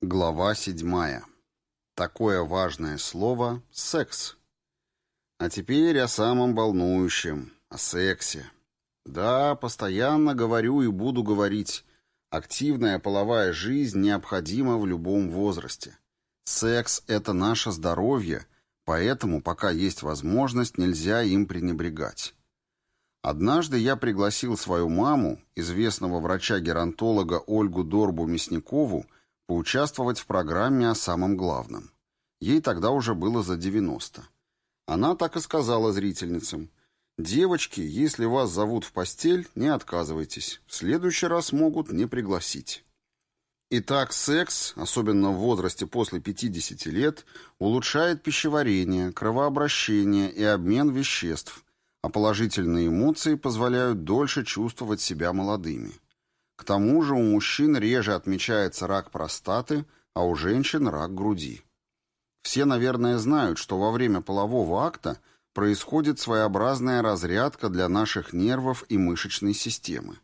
Глава седьмая. Такое важное слово — секс. А теперь о самом волнующем, о сексе. Да, постоянно говорю и буду говорить. Активная половая жизнь необходима в любом возрасте. Секс — это наше здоровье, поэтому, пока есть возможность, нельзя им пренебрегать. Однажды я пригласил свою маму, известного врача-геронтолога Ольгу Дорбу-Мясникову, поучаствовать в программе о самом главном. Ей тогда уже было за 90. Она так и сказала зрительницам. «Девочки, если вас зовут в постель, не отказывайтесь. В следующий раз могут не пригласить». Итак, секс, особенно в возрасте после 50 лет, улучшает пищеварение, кровообращение и обмен веществ, а положительные эмоции позволяют дольше чувствовать себя молодыми. К тому же у мужчин реже отмечается рак простаты, а у женщин рак груди. Все, наверное, знают, что во время полового акта происходит своеобразная разрядка для наших нервов и мышечной системы.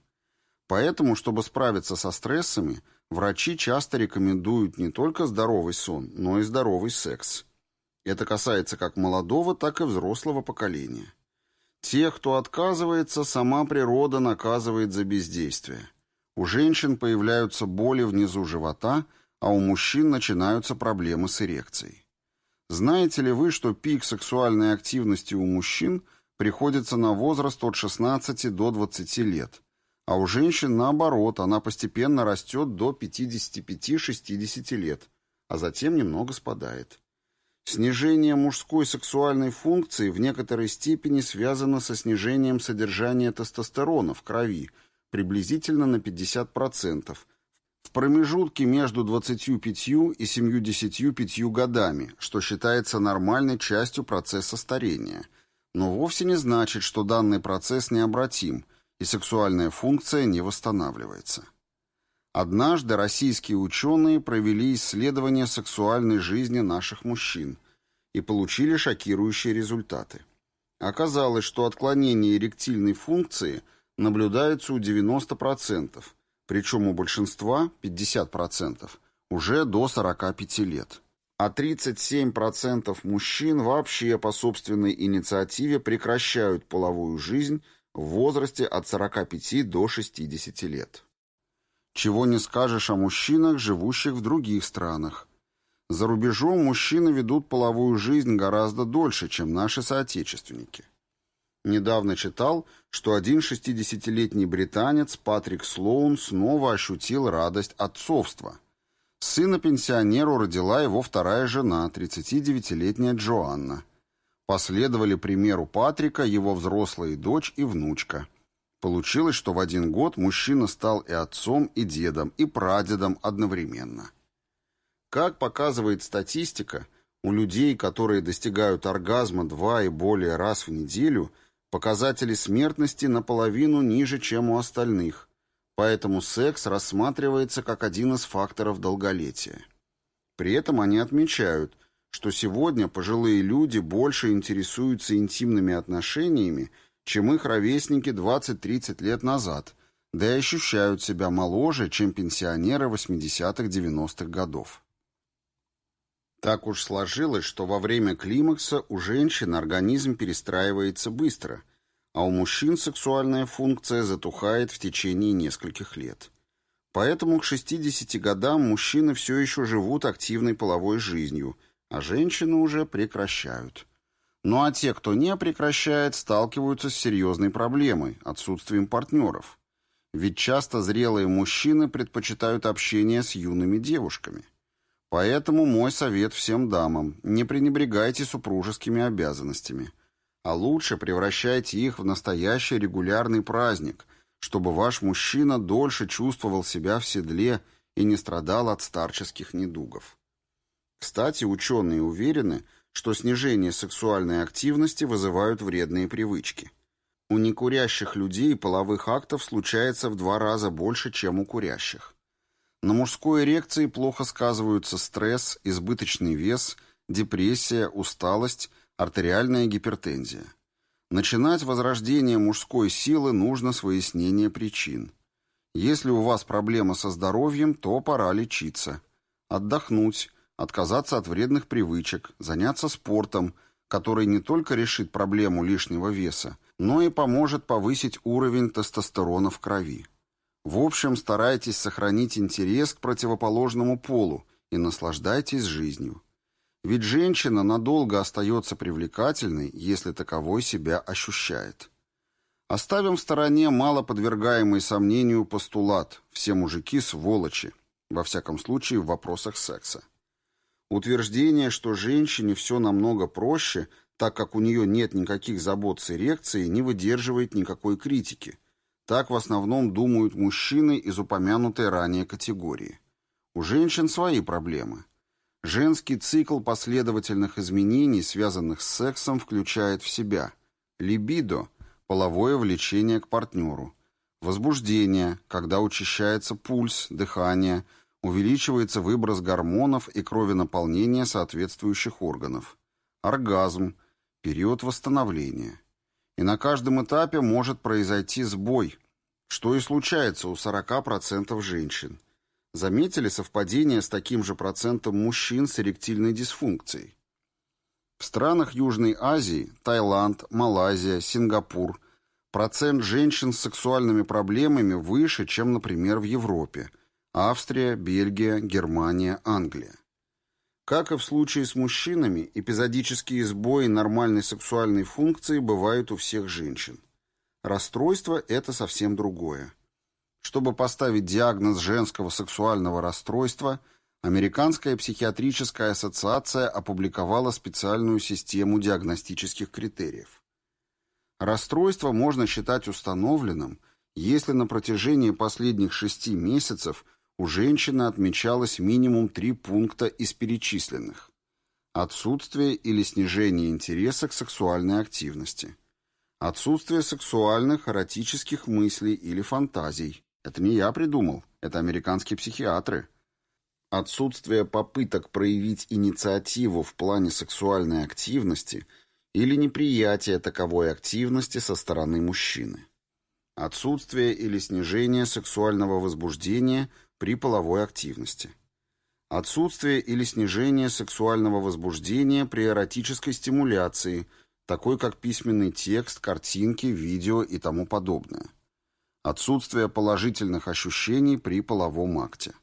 Поэтому, чтобы справиться со стрессами, врачи часто рекомендуют не только здоровый сон, но и здоровый секс. Это касается как молодого, так и взрослого поколения. Тех, кто отказывается, сама природа наказывает за бездействие. У женщин появляются боли внизу живота, а у мужчин начинаются проблемы с эрекцией. Знаете ли вы, что пик сексуальной активности у мужчин приходится на возраст от 16 до 20 лет, а у женщин наоборот, она постепенно растет до 55-60 лет, а затем немного спадает. Снижение мужской сексуальной функции в некоторой степени связано со снижением содержания тестостерона в крови – приблизительно на 50%, в промежутке между 25 и 75 годами, что считается нормальной частью процесса старения, но вовсе не значит, что данный процесс необратим и сексуальная функция не восстанавливается. Однажды российские ученые провели исследование сексуальной жизни наших мужчин и получили шокирующие результаты. Оказалось, что отклонение эректильной функции – наблюдается у 90%, причем у большинства 50%, уже до 45 лет. А 37% мужчин вообще по собственной инициативе прекращают половую жизнь в возрасте от 45 до 60 лет. Чего не скажешь о мужчинах, живущих в других странах. За рубежом мужчины ведут половую жизнь гораздо дольше, чем наши соотечественники. Недавно читал, что один 60-летний британец Патрик Слоун снова ощутил радость отцовства. Сына пенсионеру родила его вторая жена, 39-летняя Джоанна. Последовали примеру Патрика его взрослая дочь и внучка. Получилось, что в один год мужчина стал и отцом, и дедом, и прадедом одновременно. Как показывает статистика, у людей, которые достигают оргазма два и более раз в неделю – Показатели смертности наполовину ниже, чем у остальных, поэтому секс рассматривается как один из факторов долголетия. При этом они отмечают, что сегодня пожилые люди больше интересуются интимными отношениями, чем их ровесники 20-30 лет назад, да и ощущают себя моложе, чем пенсионеры 80-х-90-х годов. Так уж сложилось, что во время климакса у женщин организм перестраивается быстро, а у мужчин сексуальная функция затухает в течение нескольких лет. Поэтому к 60 годам мужчины все еще живут активной половой жизнью, а женщины уже прекращают. Ну а те, кто не прекращает, сталкиваются с серьезной проблемой – отсутствием партнеров. Ведь часто зрелые мужчины предпочитают общение с юными девушками – Поэтому мой совет всем дамам – не пренебрегайте супружескими обязанностями, а лучше превращайте их в настоящий регулярный праздник, чтобы ваш мужчина дольше чувствовал себя в седле и не страдал от старческих недугов. Кстати, ученые уверены, что снижение сексуальной активности вызывают вредные привычки. У некурящих людей половых актов случается в два раза больше, чем у курящих. На мужской эрекции плохо сказываются стресс, избыточный вес, депрессия, усталость, артериальная гипертензия. Начинать возрождение мужской силы нужно с выяснения причин. Если у вас проблема со здоровьем, то пора лечиться. отдохнуть, отказаться от вредных привычек, заняться спортом, который не только решит проблему лишнего веса, но и поможет повысить уровень тестостерона в крови. В общем, старайтесь сохранить интерес к противоположному полу и наслаждайтесь жизнью. Ведь женщина надолго остается привлекательной, если таковой себя ощущает. Оставим в стороне мало подвергаемый сомнению постулат «все мужики сволочи», во всяком случае в вопросах секса. Утверждение, что женщине все намного проще, так как у нее нет никаких забот с эрекцией, не выдерживает никакой критики. Так в основном думают мужчины из упомянутой ранее категории. У женщин свои проблемы. Женский цикл последовательных изменений, связанных с сексом, включает в себя либидо – половое влечение к партнеру, возбуждение, когда учащается пульс, дыхание – увеличивается выброс гормонов и кровенаполнение соответствующих органов. Оргазм, период восстановления. И на каждом этапе может произойти сбой, что и случается у 40% женщин. Заметили совпадение с таким же процентом мужчин с эректильной дисфункцией? В странах Южной Азии, Таиланд, Малайзия, Сингапур процент женщин с сексуальными проблемами выше, чем, например, в Европе – Австрия, Бельгия, Германия, Англия. Как и в случае с мужчинами, эпизодические сбои нормальной сексуальной функции бывают у всех женщин. Расстройство – это совсем другое. Чтобы поставить диагноз женского сексуального расстройства, Американская психиатрическая ассоциация опубликовала специальную систему диагностических критериев. Расстройство можно считать установленным, если на протяжении последних шести месяцев у женщины отмечалось минимум три пункта из перечисленных. Отсутствие или снижение интереса к сексуальной активности. Отсутствие сексуальных, эротических мыслей или фантазий. Это не я придумал, это американские психиатры. Отсутствие попыток проявить инициативу в плане сексуальной активности или неприятие таковой активности со стороны мужчины. Отсутствие или снижение сексуального возбуждения – при половой активности. Отсутствие или снижение сексуального возбуждения при эротической стимуляции, такой как письменный текст, картинки, видео и тому подобное. Отсутствие положительных ощущений при половом акте.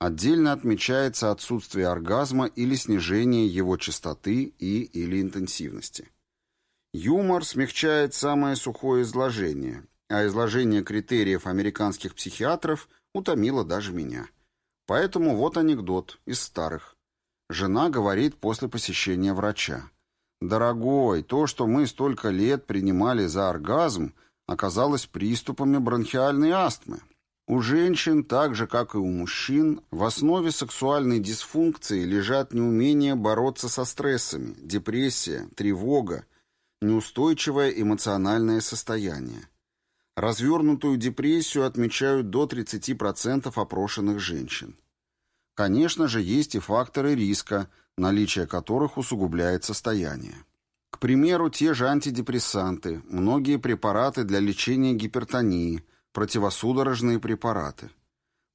Отдельно отмечается отсутствие оргазма или снижение его частоты и или интенсивности. Юмор смягчает самое сухое изложение, а изложение критериев американских психиатров – утомило даже меня. Поэтому вот анекдот из старых. Жена говорит после посещения врача. «Дорогой, то, что мы столько лет принимали за оргазм, оказалось приступами бронхиальной астмы. У женщин, так же, как и у мужчин, в основе сексуальной дисфункции лежат неумение бороться со стрессами, депрессия, тревога, неустойчивое эмоциональное состояние. Развернутую депрессию отмечают до 30% опрошенных женщин. Конечно же, есть и факторы риска, наличие которых усугубляет состояние. К примеру, те же антидепрессанты, многие препараты для лечения гипертонии, противосудорожные препараты.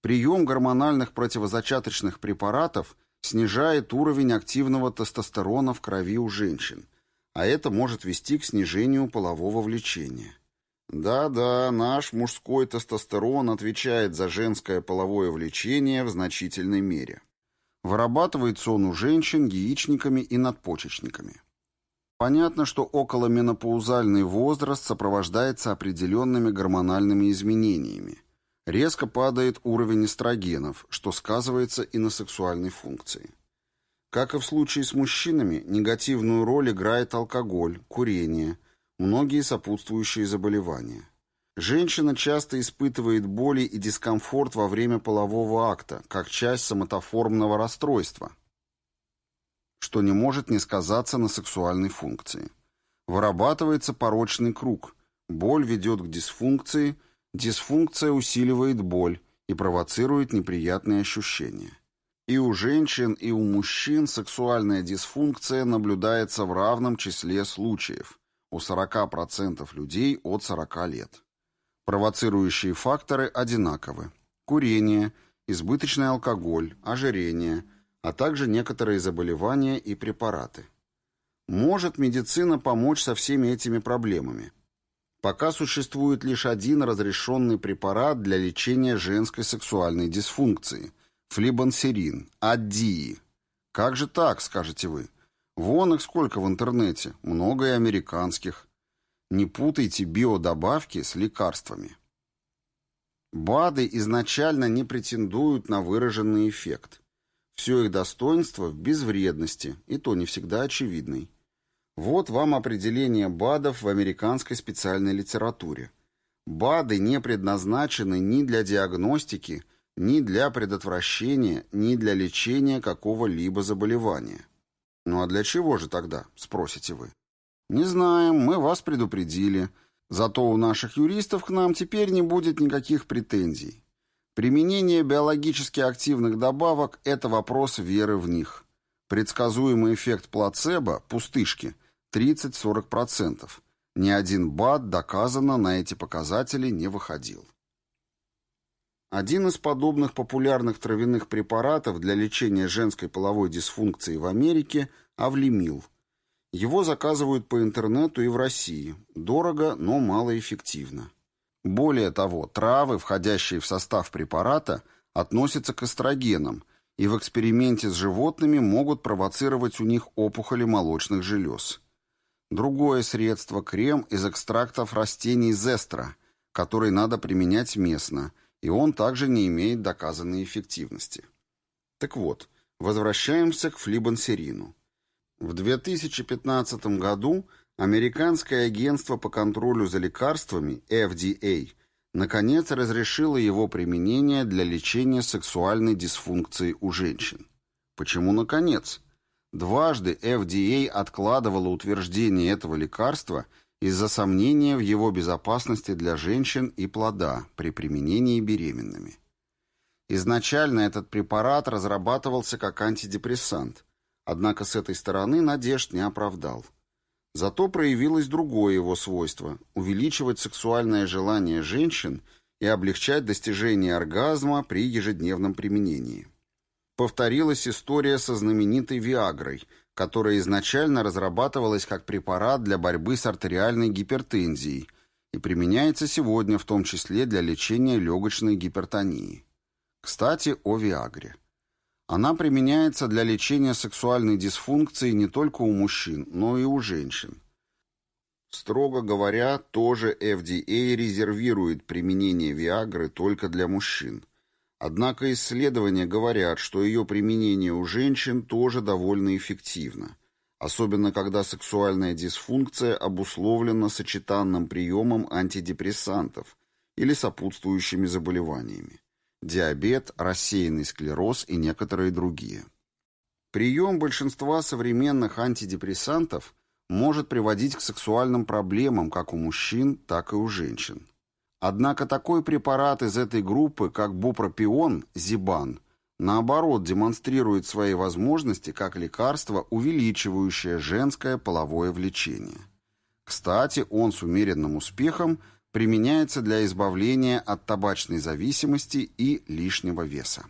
Прием гормональных противозачаточных препаратов снижает уровень активного тестостерона в крови у женщин, а это может вести к снижению полового влечения. Да-да, наш мужской тестостерон отвечает за женское половое влечение в значительной мере. Вырабатывается он у женщин яичниками и надпочечниками. Понятно, что околоменопаузальный возраст сопровождается определенными гормональными изменениями. Резко падает уровень эстрогенов, что сказывается и на сексуальной функции. Как и в случае с мужчинами, негативную роль играет алкоголь, курение – многие сопутствующие заболевания. Женщина часто испытывает боли и дискомфорт во время полового акта, как часть соматоформного расстройства, что не может не сказаться на сексуальной функции. Вырабатывается порочный круг. Боль ведет к дисфункции, дисфункция усиливает боль и провоцирует неприятные ощущения. И у женщин, и у мужчин сексуальная дисфункция наблюдается в равном числе случаев у 40% людей от 40 лет. Провоцирующие факторы одинаковы. Курение, избыточный алкоголь, ожирение, а также некоторые заболевания и препараты. Может медицина помочь со всеми этими проблемами? Пока существует лишь один разрешенный препарат для лечения женской сексуальной дисфункции – флибансерин, АДДИИ. Как же так, скажете вы? Вон их сколько в интернете, много и американских. Не путайте биодобавки с лекарствами. БАДы изначально не претендуют на выраженный эффект. Все их достоинство в безвредности, и то не всегда очевидной. Вот вам определение БАДов в американской специальной литературе. БАДы не предназначены ни для диагностики, ни для предотвращения, ни для лечения какого-либо заболевания. Ну а для чего же тогда, спросите вы? Не знаем, мы вас предупредили. Зато у наших юристов к нам теперь не будет никаких претензий. Применение биологически активных добавок – это вопрос веры в них. Предсказуемый эффект плацебо, пустышки – 30-40%. Ни один БАД доказанно на эти показатели не выходил. Один из подобных популярных травяных препаратов для лечения женской половой дисфункции в Америке – Авлемил. Его заказывают по интернету и в России. Дорого, но малоэффективно. Более того, травы, входящие в состав препарата, относятся к эстрогенам и в эксперименте с животными могут провоцировать у них опухоли молочных желез. Другое средство – крем из экстрактов растений зестра, который надо применять местно, и он также не имеет доказанной эффективности. Так вот, возвращаемся к флибансерину. В 2015 году Американское агентство по контролю за лекарствами, FDA, наконец разрешило его применение для лечения сексуальной дисфункции у женщин. Почему наконец? Дважды FDA откладывала утверждение этого лекарства из-за сомнения в его безопасности для женщин и плода при применении беременными. Изначально этот препарат разрабатывался как антидепрессант, однако с этой стороны надежд не оправдал. Зато проявилось другое его свойство – увеличивать сексуальное желание женщин и облегчать достижение оргазма при ежедневном применении повторилась история со знаменитой Виагрой, которая изначально разрабатывалась как препарат для борьбы с артериальной гипертензией и применяется сегодня в том числе для лечения легочной гипертонии. Кстати, о Виагре. Она применяется для лечения сексуальной дисфункции не только у мужчин, но и у женщин. Строго говоря, тоже FDA резервирует применение Виагры только для мужчин. Однако исследования говорят, что ее применение у женщин тоже довольно эффективно, особенно когда сексуальная дисфункция обусловлена сочетанным приемом антидепрессантов или сопутствующими заболеваниями – диабет, рассеянный склероз и некоторые другие. Прием большинства современных антидепрессантов может приводить к сексуальным проблемам как у мужчин, так и у женщин. Однако такой препарат из этой группы, как бупропион, зибан, наоборот демонстрирует свои возможности как лекарство, увеличивающее женское половое влечение. Кстати, он с умеренным успехом применяется для избавления от табачной зависимости и лишнего веса.